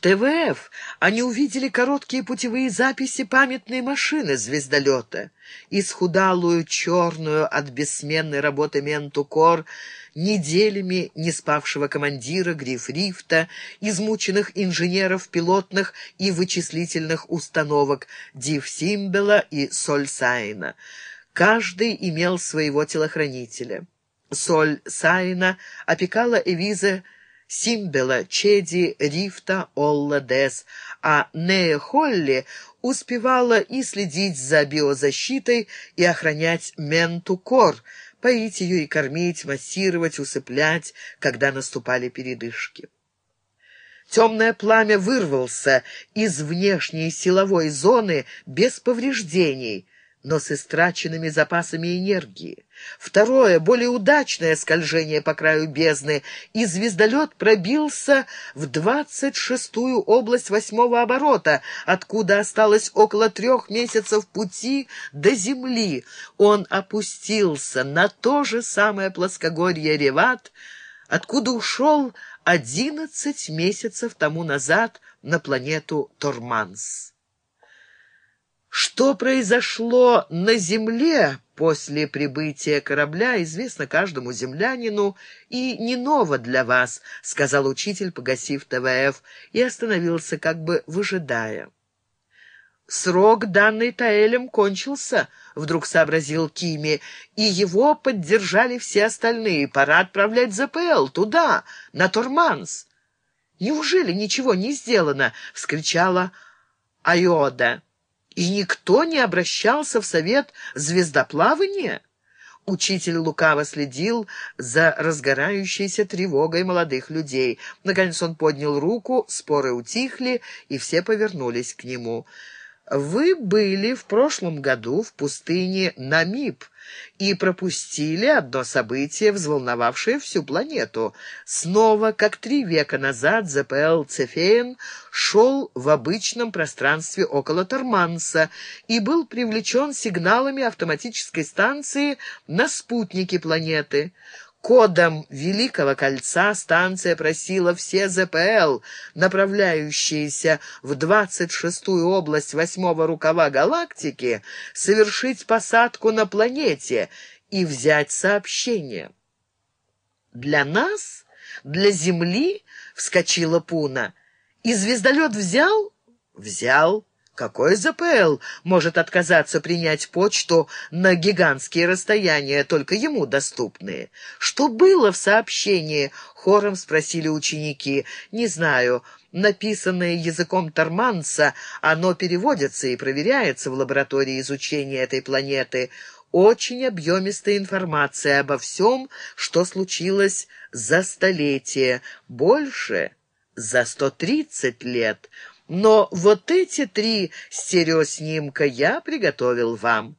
ТВФ они увидели короткие путевые записи памятной машины звездолета. Исхудалую, черную от бессменной работы Менту Кор, неделями не спавшего командира Гриф Рифта, измученных инженеров пилотных и вычислительных установок Див Симбела и Соль Саина. Каждый имел своего телохранителя. Соль Саина опекала Эвиза Симбела, Чеди, Рифта, Олла, Дес, а Нея Холли успевала и следить за биозащитой, и охранять Менту Кор, поить ее и кормить, массировать, усыплять, когда наступали передышки. Темное пламя вырвался из внешней силовой зоны без повреждений, но с истраченными запасами энергии. Второе, более удачное скольжение по краю бездны, и звездолет пробился в двадцать шестую область восьмого оборота, откуда осталось около трех месяцев пути до Земли. Он опустился на то же самое плоскогорье Реват, откуда ушел одиннадцать месяцев тому назад на планету Торманс. Что произошло на Земле после прибытия корабля, известно каждому землянину и не ново для вас, — сказал учитель, погасив ТВФ, и остановился, как бы выжидая. «Срок, данный Таэлем, кончился», — вдруг сообразил Кими, «и его поддержали все остальные. Пора отправлять ЗПЛ туда, на Торманс». «Неужели ничего не сделано?» — вскричала Айода и никто не обращался в совет звездоплавания? Учитель лукаво следил за разгорающейся тревогой молодых людей. Наконец он поднял руку, споры утихли, и все повернулись к нему. «Вы были в прошлом году в пустыне Намиб», и пропустили одно событие, взволновавшее всю планету. Снова, как три века назад, ЗПЛ «Цефеен» шел в обычном пространстве около Торманса и был привлечен сигналами автоматической станции на спутники планеты. Кодом Великого Кольца станция просила все ЗПЛ, направляющиеся в 26-ю область восьмого рукава галактики, совершить посадку на планете и взять сообщение. «Для нас? Для Земли?» — вскочила Пуна. «И звездолет взял?» «Взял». Какой ЗПЛ может отказаться принять почту на гигантские расстояния, только ему доступные? Что было в сообщении? Хором спросили ученики. Не знаю. Написанное языком Торманса, оно переводится и проверяется в лаборатории изучения этой планеты. Очень объемистая информация обо всем, что случилось за столетие, больше за сто тридцать лет. Но вот эти три стереоснимка я приготовил вам.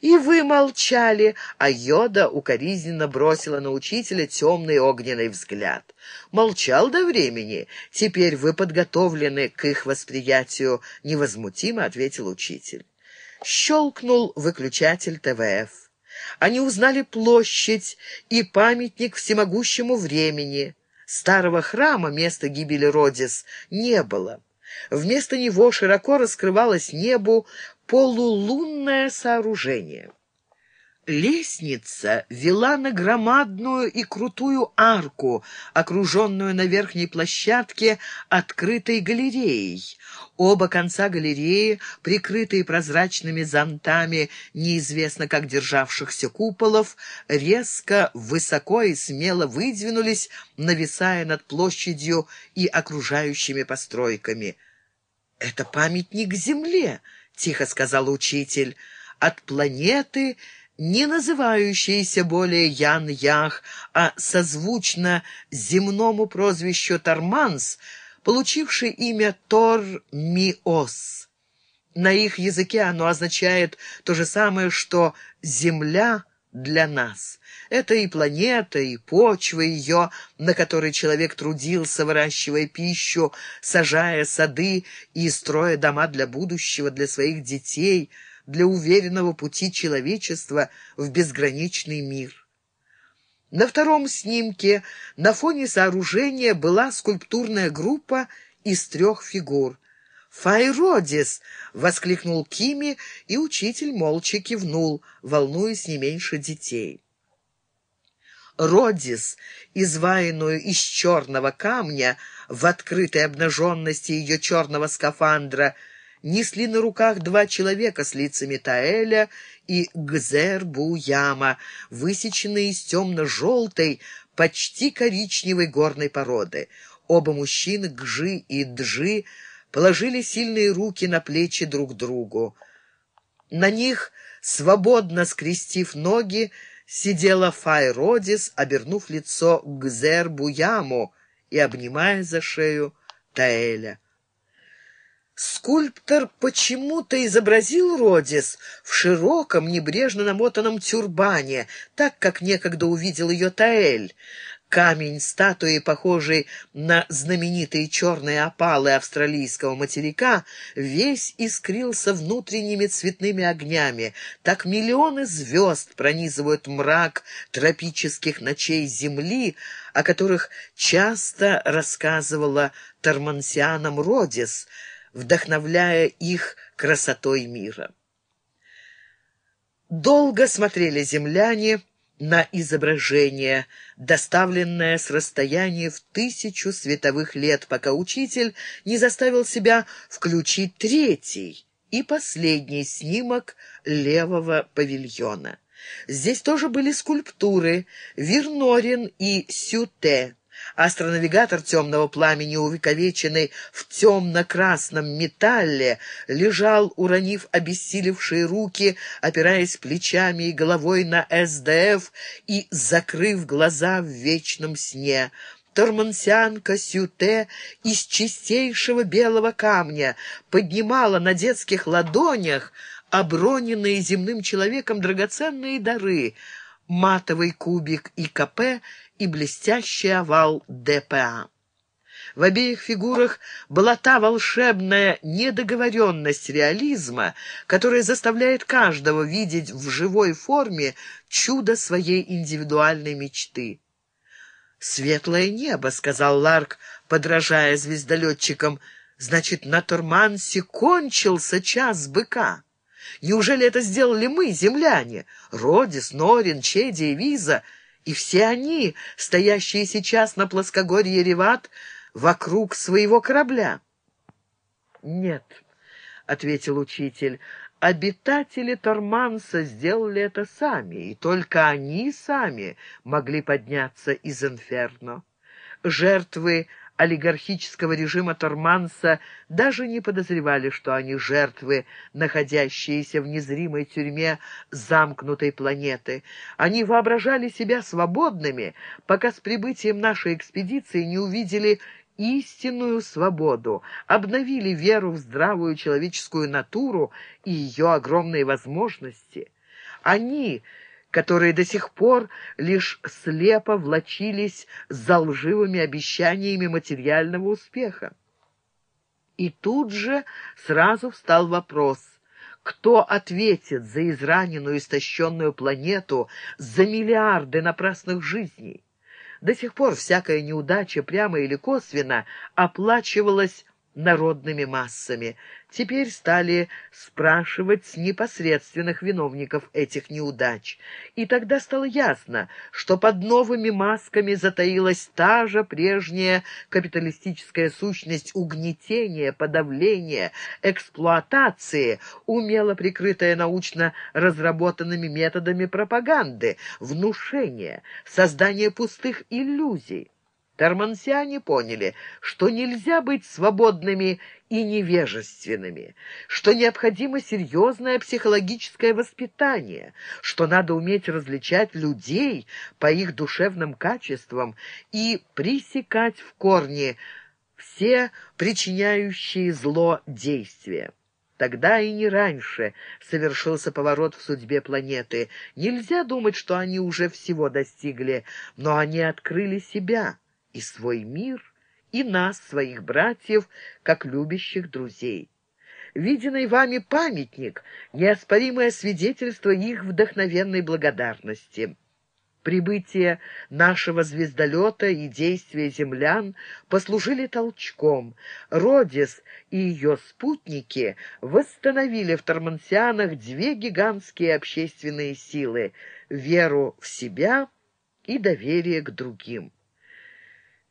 И вы молчали, а Йода укоризненно бросила на учителя темный огненный взгляд. Молчал до времени. Теперь вы подготовлены к их восприятию, невозмутимо ответил учитель. Щелкнул выключатель ТВФ. Они узнали площадь и памятник всемогущему времени. Старого храма, места гибели Родис, не было. Вместо него широко раскрывалось небу полулунное сооружение. Лестница вела на громадную и крутую арку, окруженную на верхней площадке открытой галереей. Оба конца галереи, прикрытые прозрачными зонтами, неизвестно как державшихся куполов, резко, высоко и смело выдвинулись, нависая над площадью и окружающими постройками. «Это памятник Земле», — тихо сказал учитель, — «от планеты...» не называющийся более Ян-Ях, а созвучно земному прозвищу Торманс, получивший имя Тор-Миос. На их языке оно означает то же самое, что «земля» для нас. Это и планета, и почва ее, на которой человек трудился, выращивая пищу, сажая сады и строя дома для будущего, для своих детей, для уверенного пути человечества в безграничный мир. На втором снимке на фоне сооружения была скульптурная группа из трех фигур. «Файродис!» — воскликнул Кими, и учитель молча кивнул, волнуясь не меньше детей. Родис, изваянную из черного камня, в открытой обнаженности ее черного скафандра, несли на руках два человека с лицами Таэля и Гзер-Буяма, высеченные из темно-желтой, почти коричневой горной породы. Оба мужчины, Гжи и Джи, положили сильные руки на плечи друг другу. На них, свободно скрестив ноги, сидела Файродис, обернув лицо к Зербуяму и обнимая за шею Таэля. Скульптор почему-то изобразил Родис в широком, небрежно намотанном тюрбане, так как некогда увидел ее Таэль. Камень статуи, похожий на знаменитые черные опалы австралийского материка, весь искрился внутренними цветными огнями. Так миллионы звезд пронизывают мрак тропических ночей Земли, о которых часто рассказывала Тормансианам Родис, вдохновляя их красотой мира. Долго смотрели земляне, на изображение, доставленное с расстояния в тысячу световых лет, пока учитель не заставил себя включить третий и последний снимок левого павильона. Здесь тоже были скульптуры Вернорин и Сюте. Астронавигатор темного пламени, увековеченный в темно-красном металле, лежал, уронив обессилевшие руки, опираясь плечами и головой на СДФ и закрыв глаза в вечном сне. Тормансианка Сюте из чистейшего белого камня поднимала на детских ладонях оброненные земным человеком драгоценные дары — матовый кубик ИКП и блестящий овал ДПА. В обеих фигурах была та волшебная недоговоренность реализма, которая заставляет каждого видеть в живой форме чудо своей индивидуальной мечты. «Светлое небо», — сказал Ларк, подражая звездолетчикам, — «значит, на Турмансе кончился час быка». Неужели это сделали мы, земляне? Родис, Норин, Чеди и Виза, и все они, стоящие сейчас на плоскогорье Реват, вокруг своего корабля? Нет, — ответил учитель, — обитатели Торманса сделали это сами, и только они сами могли подняться из Инферно. Жертвы олигархического режима Торманса даже не подозревали, что они жертвы, находящиеся в незримой тюрьме замкнутой планеты. Они воображали себя свободными, пока с прибытием нашей экспедиции не увидели истинную свободу, обновили веру в здравую человеческую натуру и ее огромные возможности. Они которые до сих пор лишь слепо влачились за лживыми обещаниями материального успеха. И тут же сразу встал вопрос — кто ответит за израненную, истощенную планету, за миллиарды напрасных жизней? До сих пор всякая неудача, прямо или косвенно, оплачивалась народными массами. Теперь стали спрашивать с непосредственных виновников этих неудач. И тогда стало ясно, что под новыми масками затаилась та же прежняя капиталистическая сущность угнетения, подавления, эксплуатации, умело прикрытая научно разработанными методами пропаганды, внушения, создания пустых иллюзий. Тормансиане поняли, что нельзя быть свободными и невежественными, что необходимо серьезное психологическое воспитание, что надо уметь различать людей по их душевным качествам и пресекать в корне все причиняющие зло действия. Тогда и не раньше совершился поворот в судьбе планеты. Нельзя думать, что они уже всего достигли, но они открыли себя и свой мир, и нас, своих братьев, как любящих друзей. Виденный вами памятник — неоспоримое свидетельство их вдохновенной благодарности. Прибытие нашего звездолета и действия землян послужили толчком. Родис и ее спутники восстановили в Тормансианах две гигантские общественные силы — веру в себя и доверие к другим.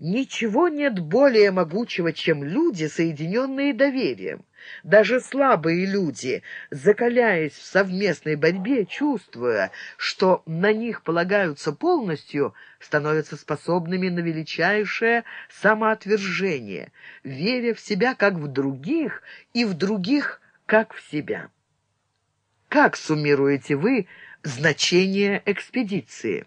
Ничего нет более могучего, чем люди, соединенные доверием. Даже слабые люди, закаляясь в совместной борьбе, чувствуя, что на них полагаются полностью, становятся способными на величайшее самоотвержение, веря в себя как в других и в других как в себя. Как суммируете вы значение экспедиции?